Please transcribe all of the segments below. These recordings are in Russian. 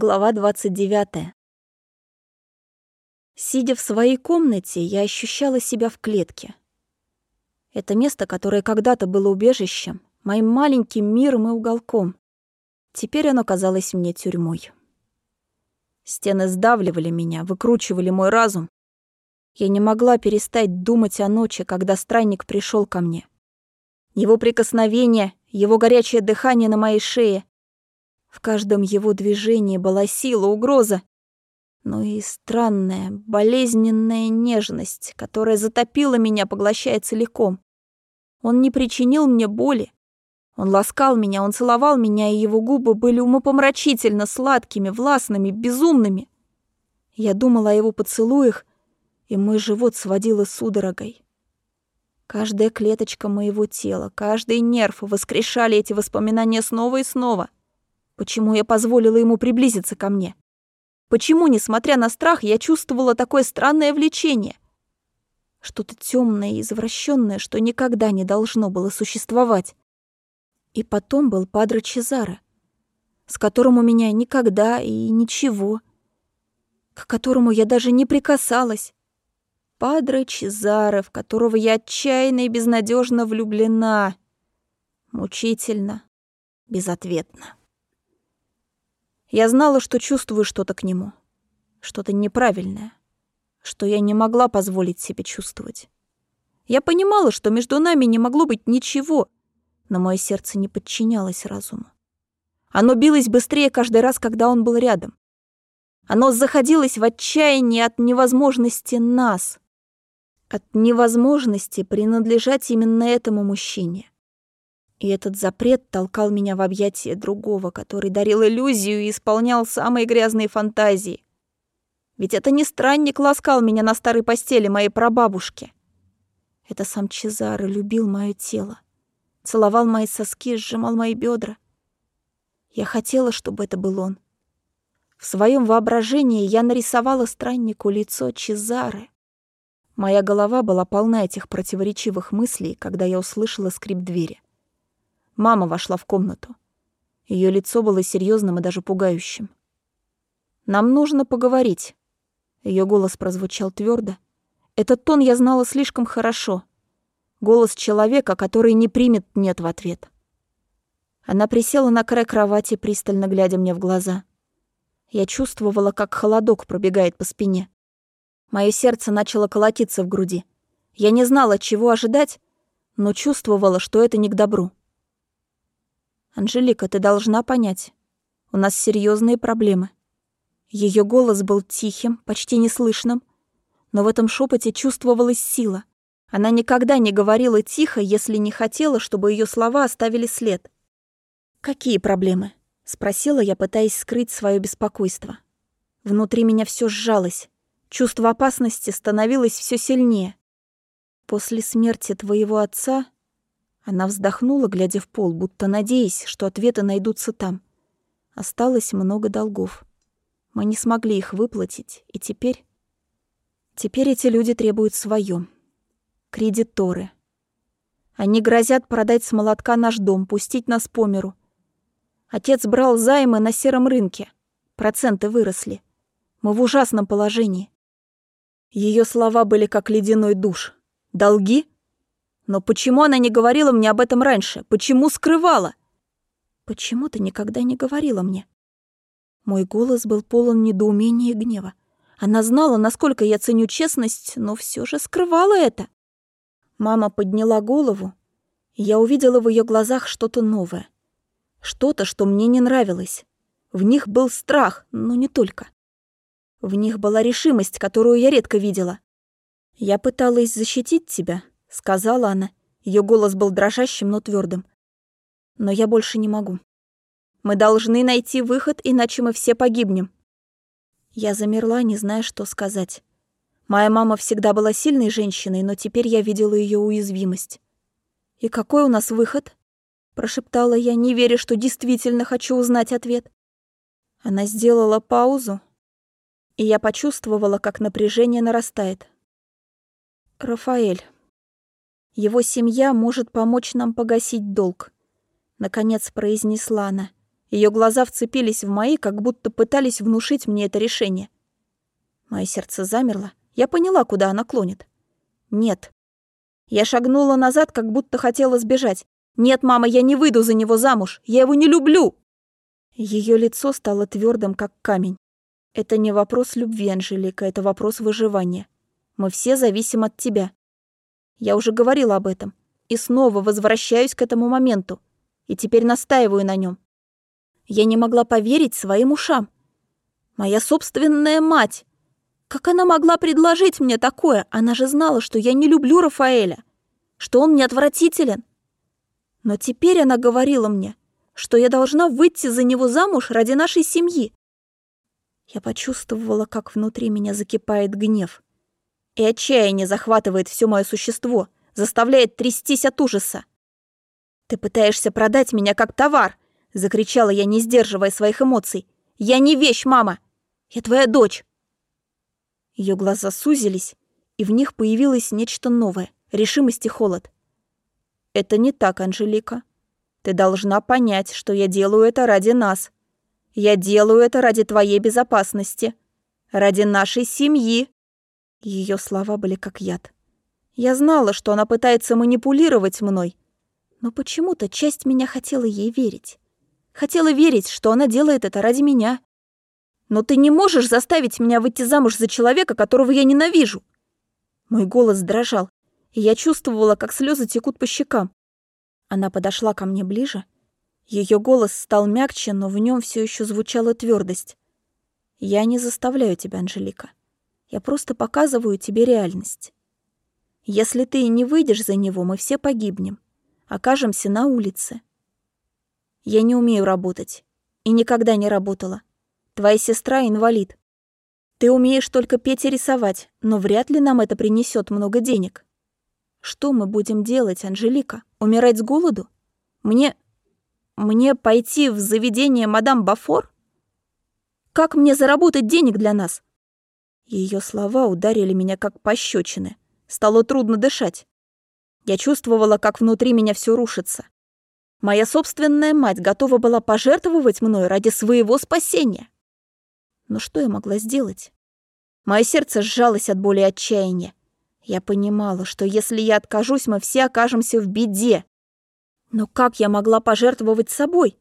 Глава 29. Сидя в своей комнате, я ощущала себя в клетке. Это место, которое когда-то было убежищем, моим маленьким миром и уголком. Теперь оно казалось мне тюрьмой. Стены сдавливали меня, выкручивали мой разум. Я не могла перестать думать о ночи, когда странник пришел ко мне. Его прикосновение, его горячее дыхание на моей шее, в каждом его движении была сила, угроза, но и странная, болезненная нежность, которая затопила меня, поглощая целиком. Он не причинил мне боли. Он ласкал меня, он целовал меня, и его губы были умопомрачительно сладкими, властными, безумными. Я думала о его поцелуях, и мой живот сводило судорогой. Каждая клеточка моего тела, каждый нерв воскрешали эти воспоминания снова и снова — Почему я позволила ему приблизиться ко мне? Почему, несмотря на страх, я чувствовала такое странное влечение? Что-то темное и извращенное, что никогда не должно было существовать. И потом был Падре Чезаре, с которым у меня никогда и ничего, к которому я даже не прикасалась. Падре Чезаре, в которого я отчаянно и безнадежно влюблена. Мучительно, безответно. Я знала, что чувствую что-то к нему. Что-то неправильное. Что я не могла позволить себе чувствовать. Я понимала, что между нами не могло быть ничего, но мое сердце не подчинялось разуму. Оно билось быстрее каждый раз, когда он был рядом. Оно заходилось в отчаянии от невозможности нас, от невозможности принадлежать именно этому мужчине. И этот запрет толкал меня в объятия другого, который дарил иллюзию и исполнял самые грязные фантазии. Ведь это не странник ласкал меня на старой постели моей прабабушки. Это сам Чезаро любил мое тело, целовал мои соски, сжимал мои бедра. Я хотела, чтобы это был он. В своем воображении я нарисовала страннику лицо Чезары. Моя голова была полна этих противоречивых мыслей, когда я услышала скрип двери. Мама вошла в комнату. Ее лицо было серьезным и даже пугающим. «Нам нужно поговорить». Ее голос прозвучал твердо. Этот тон я знала слишком хорошо. Голос человека, который не примет «нет» в ответ. Она присела на край кровати, пристально глядя мне в глаза. Я чувствовала, как холодок пробегает по спине. Мое сердце начало колотиться в груди. Я не знала, чего ожидать, но чувствовала, что это не к добру. «Анжелика, ты должна понять. У нас серьезные проблемы». Ее голос был тихим, почти неслышным, но в этом шепоте чувствовалась сила. Она никогда не говорила тихо, если не хотела, чтобы ее слова оставили след. «Какие проблемы?» — спросила я, пытаясь скрыть свое беспокойство. Внутри меня все сжалось. Чувство опасности становилось все сильнее. После смерти твоего отца она вздохнула, глядя в пол, будто надеясь, что ответы найдутся там. Осталось много долгов. Мы не смогли их выплатить, и теперь... Теперь эти люди требуют своё. Кредиторы. Они грозят продать с молотка наш дом, пустить нас по миру. Отец брал займы на сером рынке. Проценты выросли. Мы в ужасном положении. Ее слова были как ледяной душ. Долги? Но почему она не говорила мне об этом раньше? Почему скрывала? Почему ты никогда не говорила мне? Мой голос был полон недоумения и гнева. Она знала, насколько я ценю честность, но все же скрывала это. Мама подняла голову, и я увидела в ее глазах что-то новое. Что-то, что мне не нравилось. В них был страх, но не только. В них была решимость, которую я редко видела. Я пыталась защитить тебя, — сказала она. Ее голос был дрожащим, но твердым. «Но я больше не могу. Мы должны найти выход, иначе мы все погибнем». Я замерла, не зная, что сказать. Моя мама всегда была сильной женщиной, но теперь я видела ее уязвимость. «И какой у нас выход?» — прошептала я, не веря, что действительно хочу узнать ответ. Она сделала паузу, и я почувствовала, как напряжение нарастает. «Рафаэль», его семья может помочь нам погасить долг», — наконец произнесла она. Ее глаза вцепились в мои, как будто пытались внушить мне это решение. Мое сердце замерло. Я поняла, куда она клонит. Нет. Я шагнула назад, как будто хотела сбежать. Нет, мама, я не выйду за него замуж. Я его не люблю. Ее лицо стало твердым, как камень. Это не вопрос любви, Анжелика, это вопрос выживания. Мы все зависим от тебя. Я уже говорила об этом. И снова возвращаюсь к этому моменту. И теперь настаиваю на нем. Я не могла поверить своим ушам. Моя собственная мать. Как она могла предложить мне такое? Она же знала, что я не люблю Рафаэля, что он мне отвратителен. Но теперь она говорила мне, что я должна выйти за него замуж ради нашей семьи. Я почувствовала, как внутри меня закипает гнев. И отчаяние захватывает все мое существо, заставляет трястись от ужаса. «Ты пытаешься продать меня как товар!» — закричала я, не сдерживая своих эмоций. «Я не вещь, мама! Я твоя дочь!» Ее глаза сузились, и в них появилось нечто новое — решимость и холод. «Это не так, Анжелика. Ты должна понять, что я делаю это ради нас. Я делаю это ради твоей безопасности, ради нашей семьи». Ее слова были как яд. Я знала, что она пытается манипулировать мной, но почему-то часть меня хотела ей верить. Хотела верить, что она делает это ради меня. Но ты не можешь заставить меня выйти замуж за человека, которого я ненавижу. Мой голос дрожал, и я чувствовала, как слезы текут по щекам. Она подошла ко мне ближе. Ее голос стал мягче, но в нем все еще звучала твердость. Я не заставляю тебя, Анжелика. Я просто показываю тебе реальность. Если ты не выйдешь за него, мы все погибнем. Окажемся на улице. Я не умею работать. И никогда не работала. Твоя сестра инвалид. Ты умеешь только петь и рисовать, но вряд ли нам это принесет много денег. Что мы будем делать, Анжелика? Умирать с голоду? Мне... Мне пойти в заведение мадам Бафор? Как мне заработать денег для нас? Ее слова ударили меня как пощечины. Стало трудно дышать. Я чувствовала, как внутри меня все рушится. Моя собственная мать готова была пожертвовать мной ради своего спасения. Но что я могла сделать? Мое сердце сжалось от боли и отчаяния. Я понимала, что если я откажусь, мы все окажемся в беде. Но как я могла пожертвовать собой?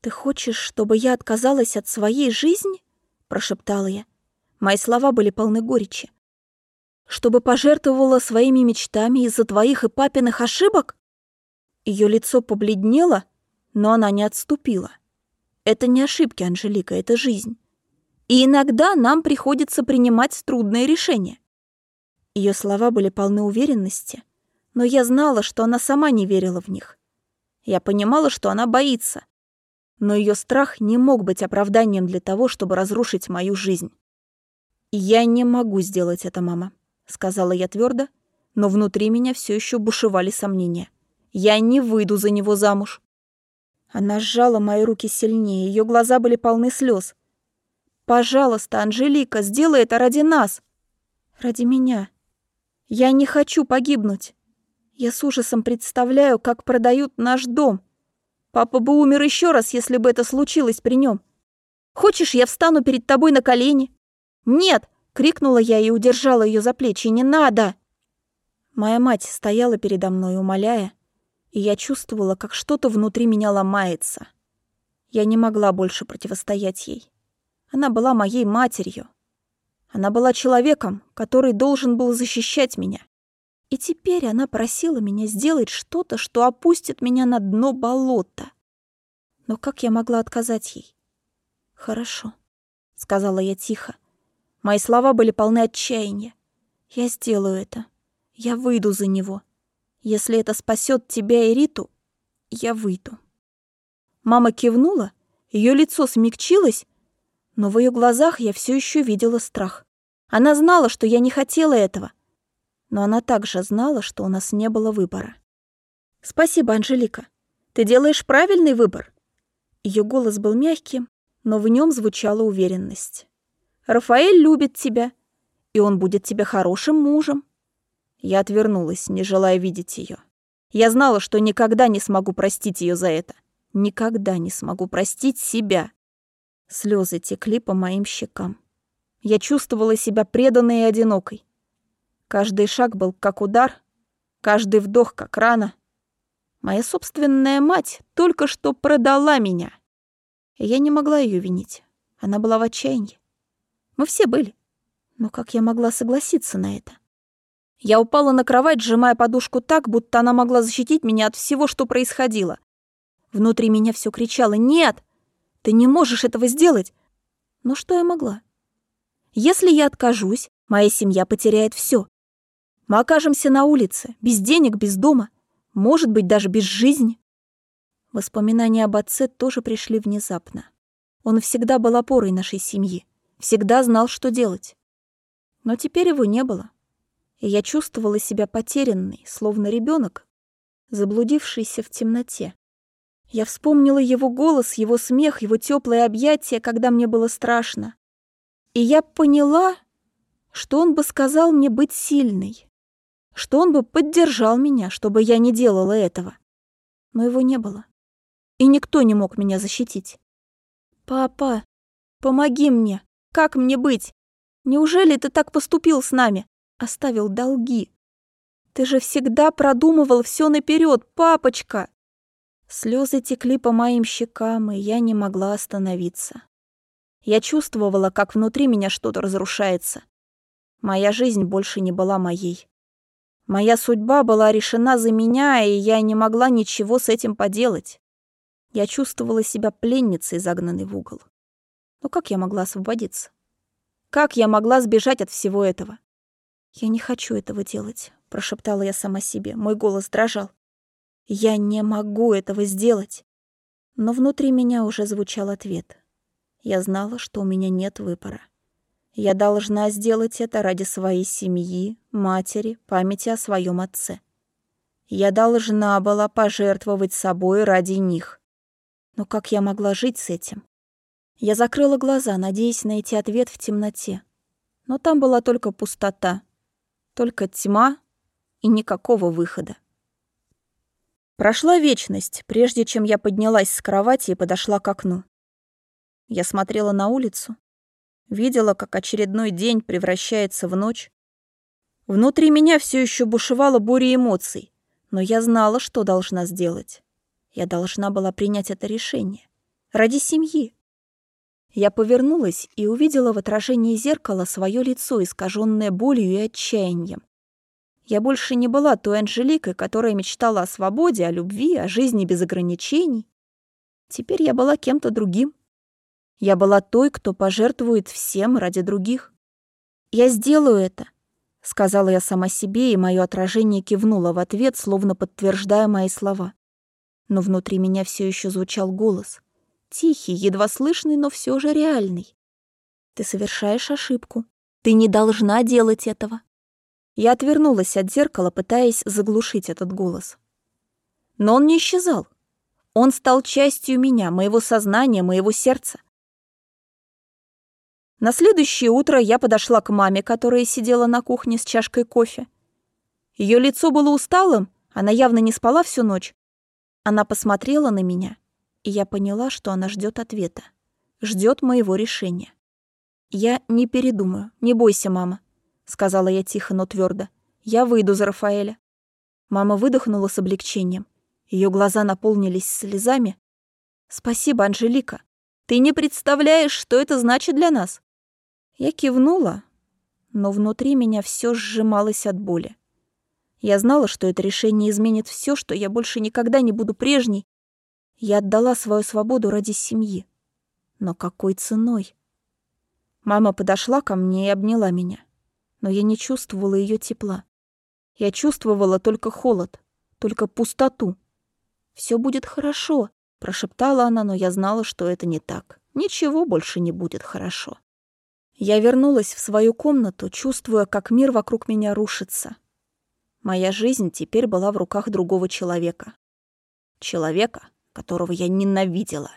«Ты хочешь, чтобы я отказалась от своей жизни?» — прошептала я. Мои слова были полны горечи. «Чтобы пожертвовала своими мечтами из-за твоих и папиных ошибок?» Ее лицо побледнело, но она не отступила. «Это не ошибки, Анжелика, это жизнь. И иногда нам приходится принимать трудные решения. Ее слова были полны уверенности, но я знала, что она сама не верила в них. Я понимала, что она боится, но ее страх не мог быть оправданием для того, чтобы разрушить мою жизнь. «Я не могу сделать это, мама», — сказала я твердо, но внутри меня все еще бушевали сомнения. «Я не выйду за него замуж». Она сжала мои руки сильнее, ее глаза были полны слез. Пожалуйста, Анжелика, сделай это ради нас. Ради меня. Я не хочу погибнуть. Я с ужасом представляю, как продают наш дом. Папа бы умер еще раз, если бы это случилось при нем. Хочешь, я встану перед тобой на колени? Нет! крикнула я и удержала ее за плечи. Не надо! Моя мать стояла передо мной, умоляя, и я чувствовала, как что-то внутри меня ломается. Я не могла больше противостоять ей. Она была моей матерью. Она была человеком, который должен был защищать меня. И теперь она просила меня сделать что-то, что опустит меня на дно болота. Но как я могла отказать ей? «Хорошо», — сказала я тихо. Мои слова были полны отчаяния. «Я сделаю это. Я выйду за него. Если это спасет тебя и Риту, я выйду». Мама кивнула, ее лицо смягчилось, но в ее глазах я все еще видела страх. Она знала, что я не хотела этого, но она также знала, что у нас не было выбора. «Спасибо, Анжелика. Ты делаешь правильный выбор». Ее голос был мягким, но в нем звучала уверенность. «Рафаэль любит тебя, и он будет тебе хорошим мужем». Я отвернулась, не желая видеть ее. Я знала, что никогда не смогу простить ее за это. Никогда не смогу простить себя. Слезы текли по моим щекам. Я чувствовала себя преданной и одинокой. Каждый шаг был как удар, каждый вдох как рана. Моя собственная мать только что продала меня. Я не могла ее винить. Она была в отчаянии. Мы все были. Но как я могла согласиться на это? Я упала на кровать, сжимая подушку так, будто она могла защитить меня от всего, что происходило. Внутри меня все кричало «Нет! Ты не можешь этого сделать!» Но что я могла? Если я откажусь, моя семья потеряет все. Мы окажемся на улице, без денег, без дома, может быть, даже без жизни. Воспоминания об отце тоже пришли внезапно. Он всегда был опорой нашей семьи, всегда знал, что делать. Но теперь его не было. И я чувствовала себя потерянной, словно ребенок, заблудившийся в темноте. Я вспомнила его голос, его смех, его теплые объятия, когда мне было страшно. И я поняла, что он бы сказал мне быть сильной, что он бы поддержал меня, чтобы я не делала этого. Но его не было. И никто не мог меня защитить. «Папа, помоги мне! Как мне быть? Неужели ты так поступил с нами? Оставил долги? Ты же всегда продумывал все наперед, папочка!» Слезы текли по моим щекам, и я не могла остановиться. Я чувствовала, как внутри меня что-то разрушается. Моя жизнь больше не была моей. Моя судьба была решена за меня, и я не могла ничего с этим поделать. Я чувствовала себя пленницей, загнанной в угол. Но как я могла освободиться? Как я могла сбежать от всего этого? «Я не хочу этого делать», — прошептала я сама себе. Мой голос дрожал. «Я не могу этого сделать». Но внутри меня уже звучал ответ. Я знала, что у меня нет выбора. Я должна сделать это ради своей семьи, матери, памяти о своем отце. Я должна была пожертвовать собой ради них. Но как я могла жить с этим? Я закрыла глаза, надеясь найти ответ в темноте. Но там была только пустота, только тьма и никакого выхода. Прошла вечность, прежде чем я поднялась с кровати и подошла к окну. Я смотрела на улицу, видела, как очередной день превращается в ночь. Внутри меня все еще бушевала буря эмоций, но я знала, что должна сделать. Я должна была принять это решение. Ради семьи. Я повернулась и увидела в отражении зеркала свое лицо, искаженное болью и отчаянием. Я больше не была той Анжеликой, которая мечтала о свободе, о любви, о жизни без ограничений. Теперь я была кем-то другим. Я была той, кто пожертвует всем ради других. «Я сделаю это», — сказала я сама себе, и мое отражение кивнуло в ответ, словно подтверждая мои слова. Но внутри меня все еще звучал голос. Тихий, едва слышный, но все же реальный. «Ты совершаешь ошибку. Ты не должна делать этого». Я отвернулась от зеркала, пытаясь заглушить этот голос. Но он не исчезал. Он стал частью меня, моего сознания, моего сердца. На следующее утро я подошла к маме, которая сидела на кухне с чашкой кофе. Ее лицо было усталым, она явно не спала всю ночь. Она посмотрела на меня, и я поняла, что она ждет ответа, ждет моего решения. «Я не передумаю, не бойся, мама», — сказала я тихо, но твердо. «Я выйду за Рафаэля». Мама выдохнула с облегчением. Ее глаза наполнились слезами. «Спасибо, Анжелика. Ты не представляешь, что это значит для нас. Я кивнула, но внутри меня все сжималось от боли. Я знала, что это решение изменит все, что я больше никогда не буду прежней. Я отдала свою свободу ради семьи. Но какой ценой? Мама подошла ко мне и обняла меня. Но я не чувствовала ее тепла. Я чувствовала только холод, только пустоту. Все будет хорошо», — прошептала она, но я знала, что это не так. Ничего больше не будет хорошо. Я вернулась в свою комнату, чувствуя, как мир вокруг меня рушится. Моя жизнь теперь была в руках другого человека. Человека, которого я ненавидела.